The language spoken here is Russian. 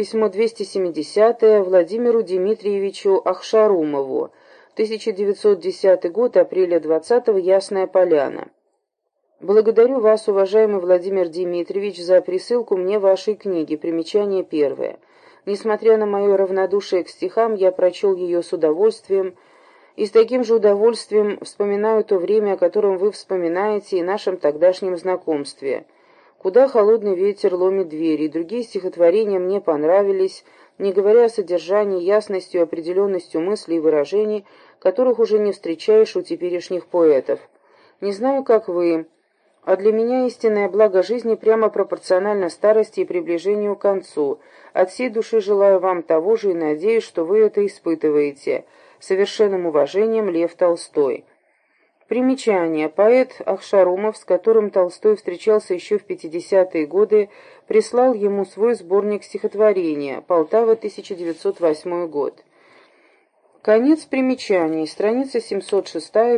Письмо 270 Владимиру Дмитриевичу Ахшарумову. 1910 год, апреля 20 -го, Ясная Поляна. Благодарю вас, уважаемый Владимир Дмитриевич, за присылку мне вашей книги. Примечание первое. Несмотря на мое равнодушие к стихам, я прочел ее с удовольствием и с таким же удовольствием вспоминаю то время, о котором вы вспоминаете, и нашем тогдашнем знакомстве. «Куда холодный ветер ломит двери» и другие стихотворения мне понравились, не говоря о содержании, ясностью и определенностью мыслей и выражений, которых уже не встречаешь у теперешних поэтов. Не знаю, как вы, а для меня истинное благо жизни прямо пропорционально старости и приближению к концу. От всей души желаю вам того же и надеюсь, что вы это испытываете. Совершенным уважением, Лев Толстой. Примечание. Поэт Ахшарумов, с которым Толстой встречался еще в 50-е годы, прислал ему свой сборник стихотворения «Полтава, 1908 год». Конец примечаний. Страница 706